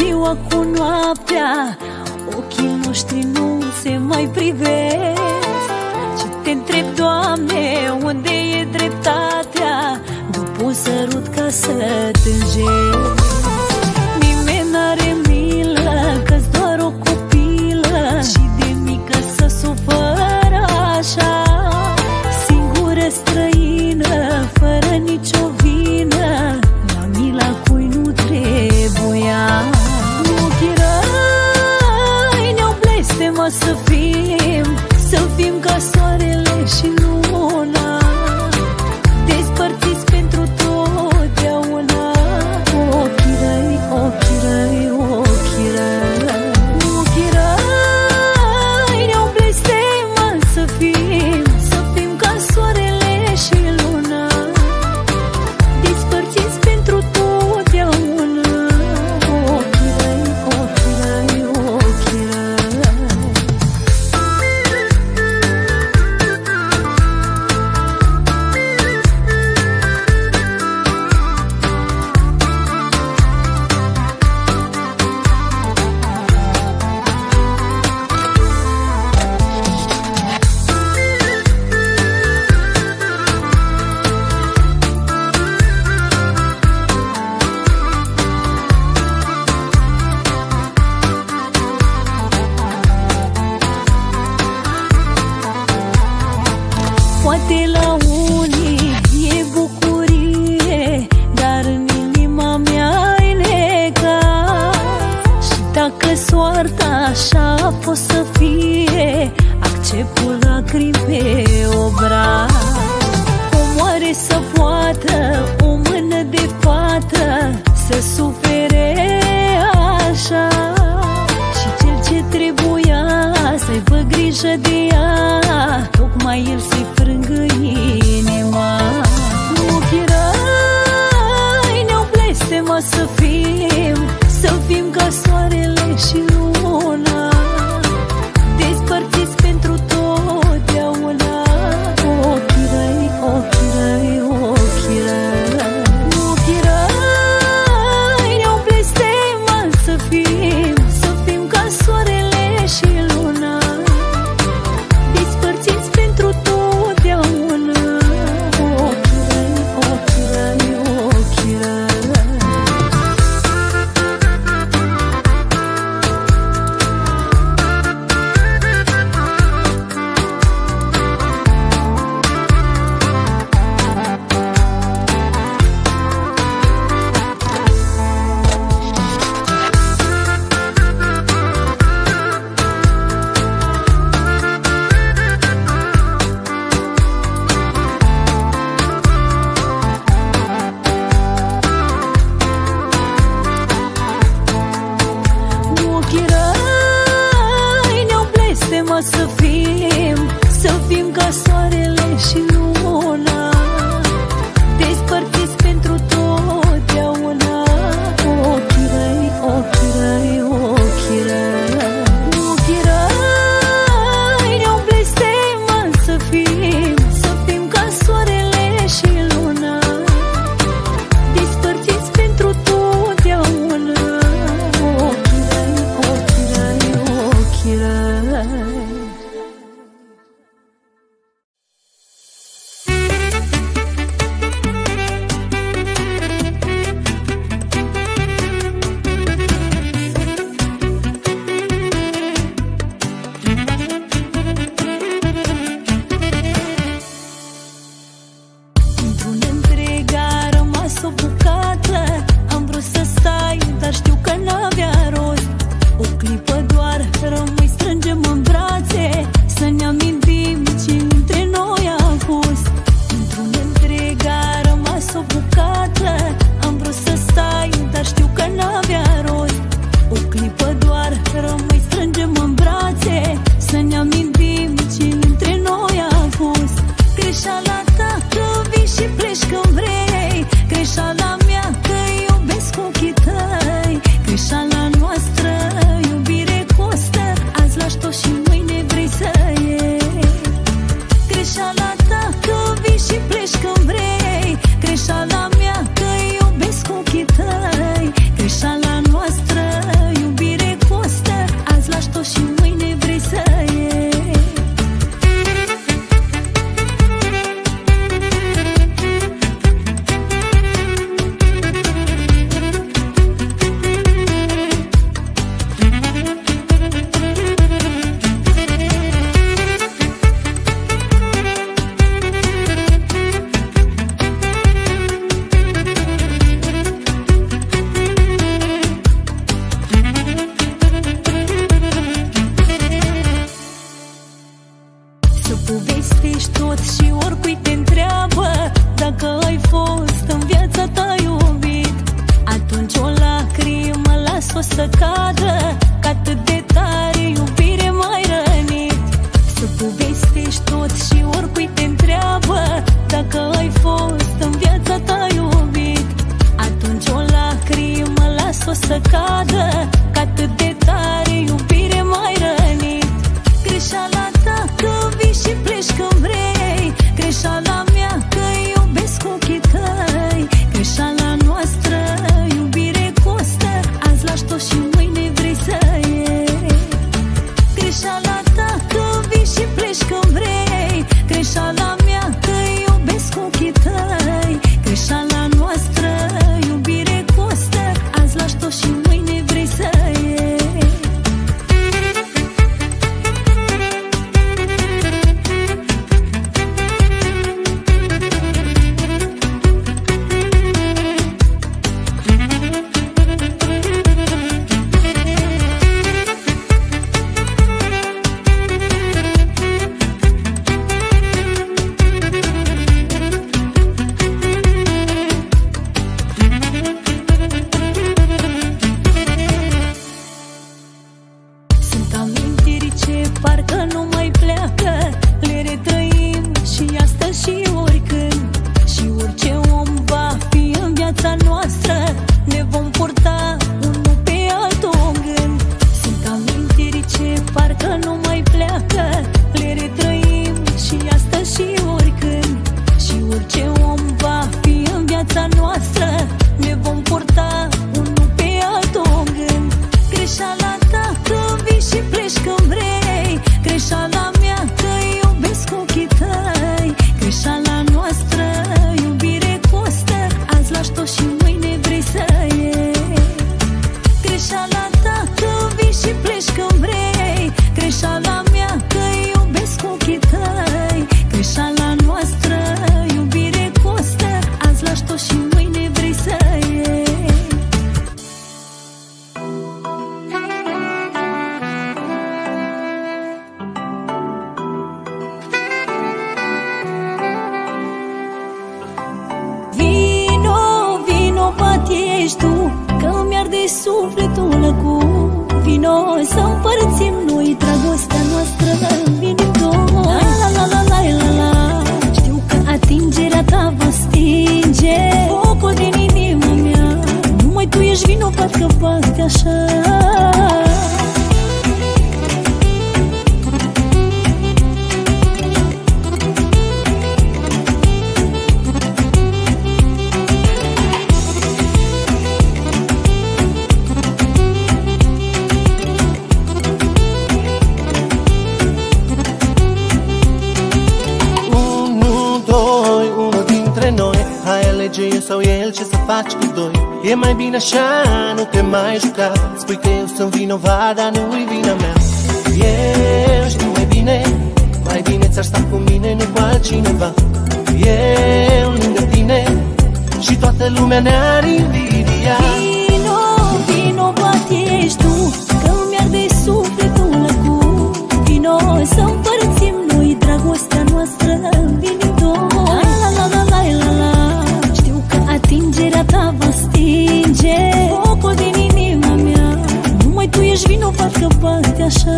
ca ziua cu noaptea Ochii noștri nu se mai privesc. Și te întreb, Doamne, unde e dreptatea? După un sărut ca să tânjesc Și dacă soarta așa a fost să fie. Accept cu lacrimi pe obraz Omoare să poată o mână de fată Să sufere așa. Și cel ce trebuia să aibă grijă de ea Tocmai el să-i frângă inima. Ochii răi ne-au blestemat să fim să cadă porque eu posso te achar. Io sono io fel ce să faci cu doi. E mai bine așa, nu te mai juca. Spui că eu sunt vinovat, dar nu-i vina mea. Ești mai bine, mai bine ți-ar sta cu mine, nu cu altcineva. Eu lângă tine și toată lumea ne-ar invidia. Vino, vino, poate ești tu Că mi-arde sufletul acum Vino să-mi așa.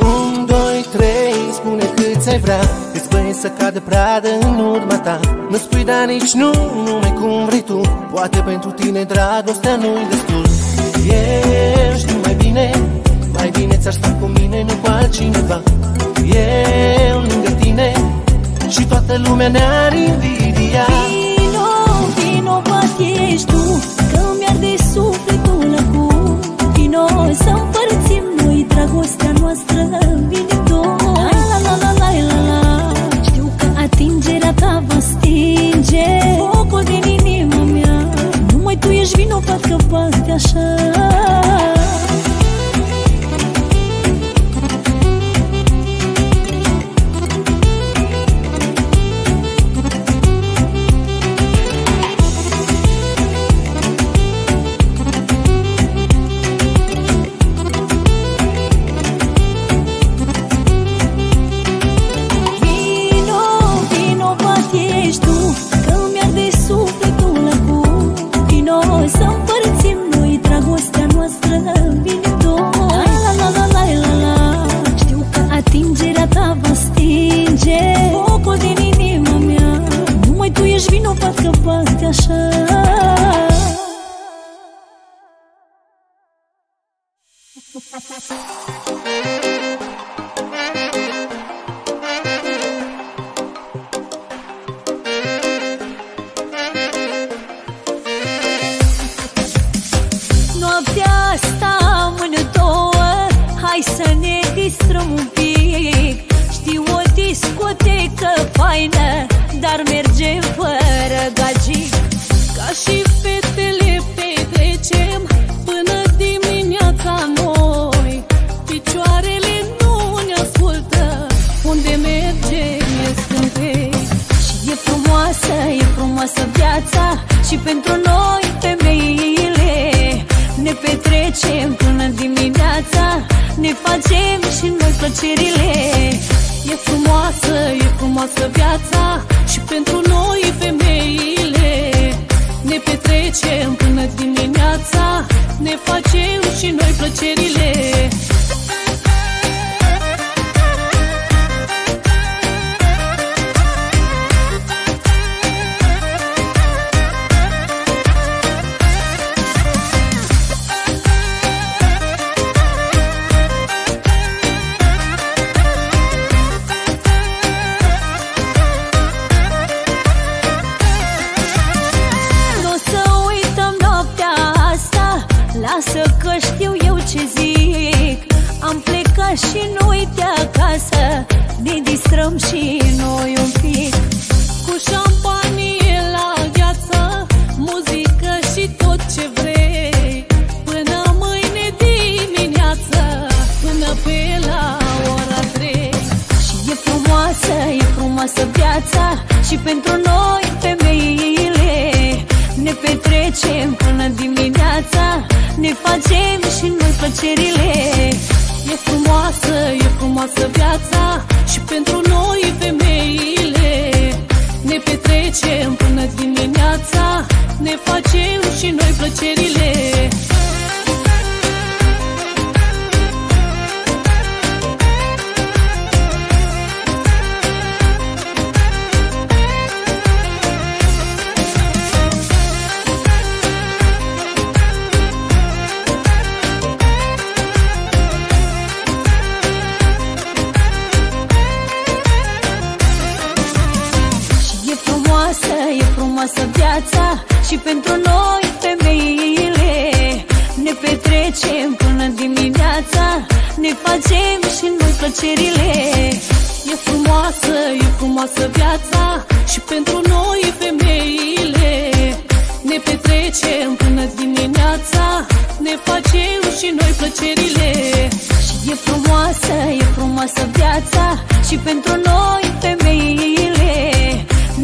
Un, doi, trei, spune cât ai să cadă pradă în urma ta. Nu spui da nici nu, nume cum vrei tu. Poate pentru tine dragostea nu-i destul. Ești mai bine, mai bine ți-ar sta cu mine, nu cu altcineva. Eu lângă tine și toată lumea ne-ar invidia. Vino, vino, poate ești tu, că mi-arde sufletul acum Vino să împărțim noi dragostea noastră, vino 是 viața Și pentru noi femeile Ne petrecem până dimineața Ne facem și noi plăcerile. E frumoasă, e frumoasă viața Și pentru noi femeile Ne petrecem până dimineața Ne facem și noi plăcerile viața Și pentru noi femeile Ne petrecem până dimineața Ne facem și noi plăcerile. E frumoasă, e frumoasă viața Și pentru noi femeile Ne petrecem până dimineața Ne facem și noi plăcerile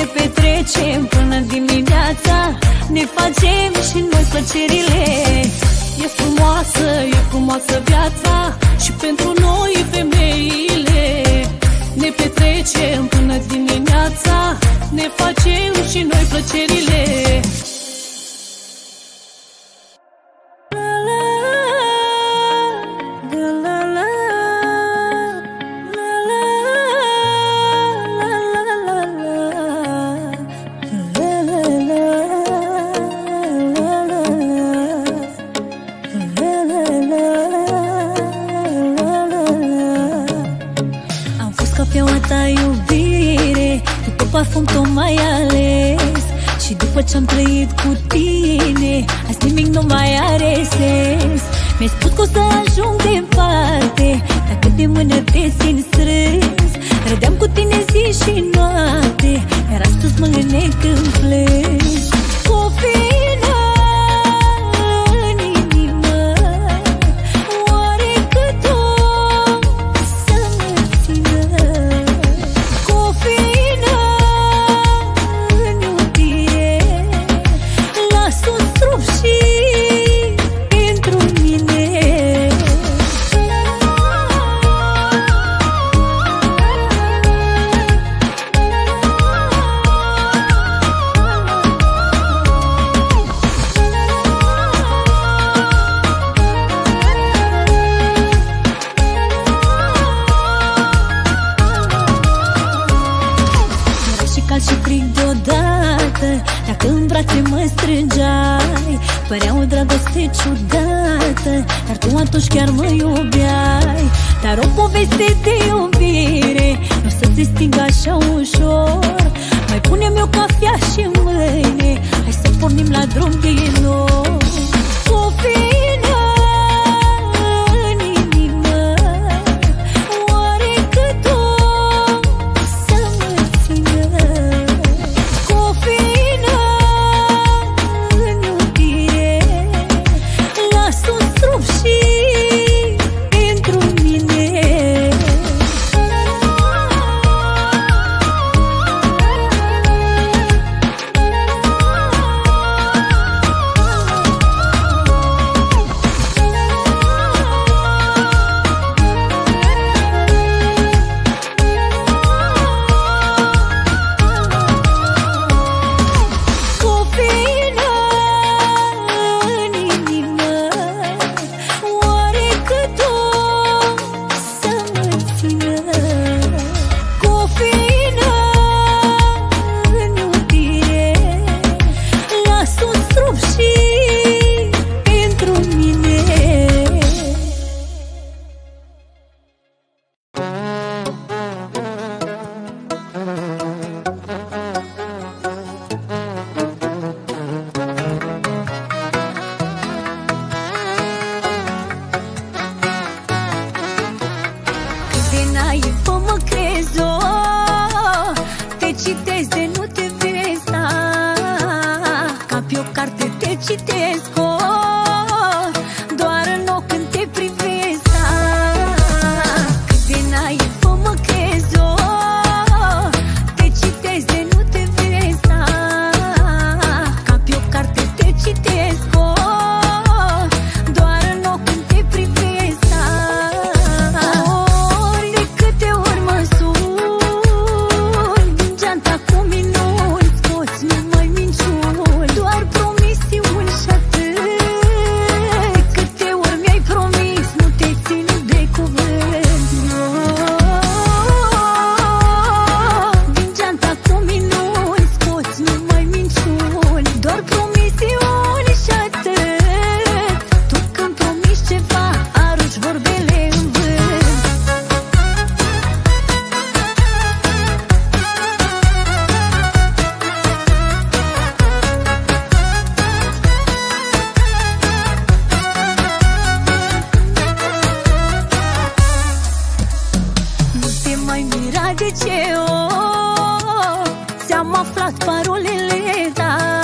Ne petrecem până dimineața. Ne facem și noi plăcerile. E frumoasă, e frumoasă viața Și pentru noi femeile. Ne petrecem până dimineața Ne facem și noi plăcerile parfum tot mai ales Și după ce-am trăit cu tine Azi nimic nu mai are sens. Mi-ai spus că o să ajung departe Dacă de mână te țin strâns Rădeam cu tine zi și noapte Iar astăzi mă înnec în plâns de ce oh, Ți-am aflat parolele, da